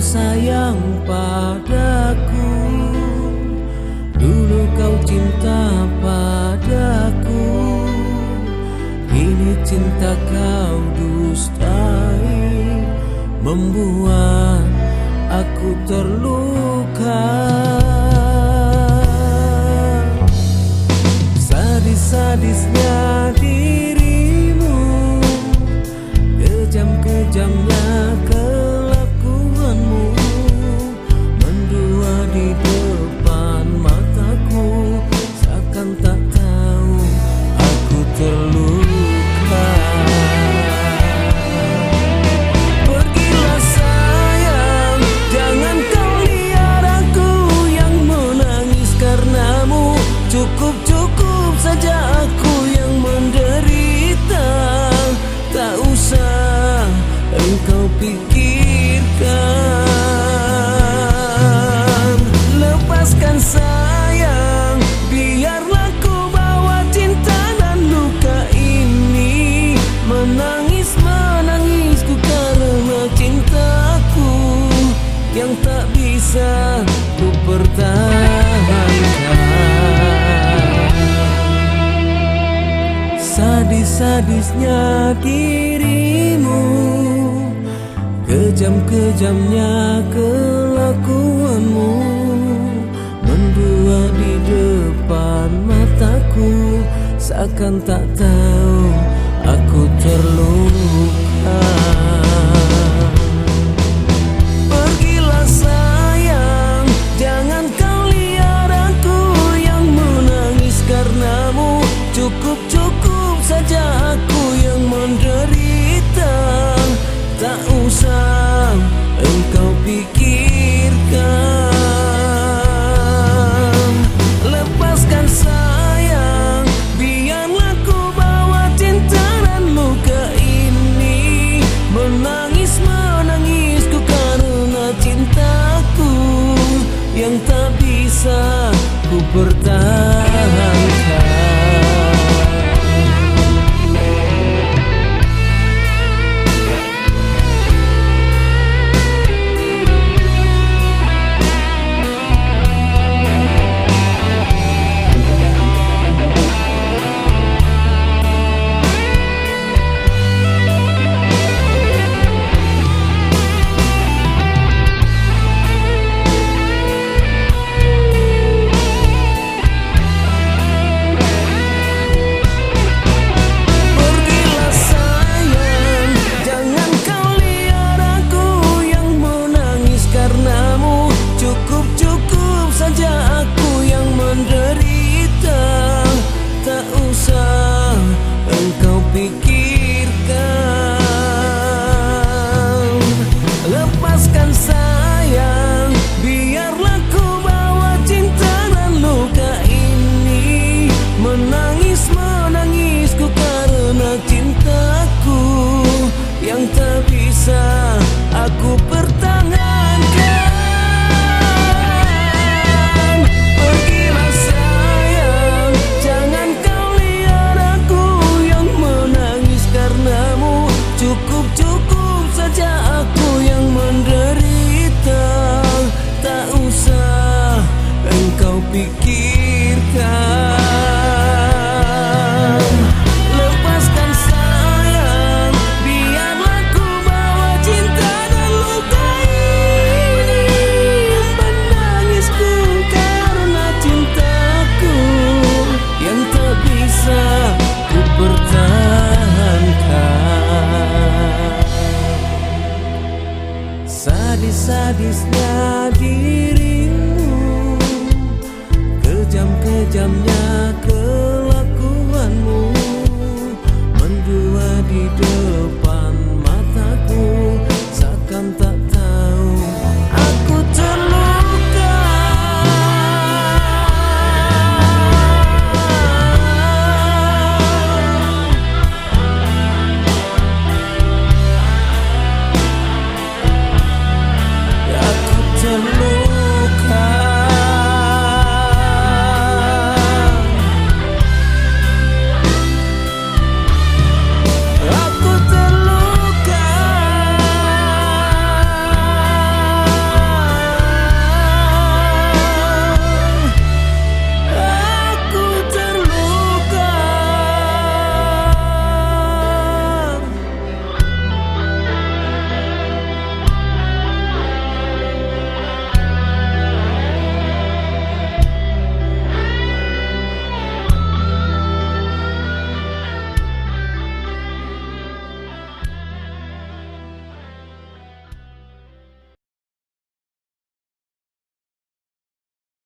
sayang padaku. Dulu kau cinta padaku. Kini cinta kau dustai. Membuat aku terluka. Sadis-sadisnya dirimu. Kejam-kejamnya lupakan sayang Biarlah ku bawa cinta dan luka ini. Menangis, menangis ku karena cintaku Yang tak bisa ku pertahankan. Sadis-sadisnya kirimu Kejam-kejamnya kejam akan tak tahu aku terluka. gadisnya dirimu. Kejam-kejamnya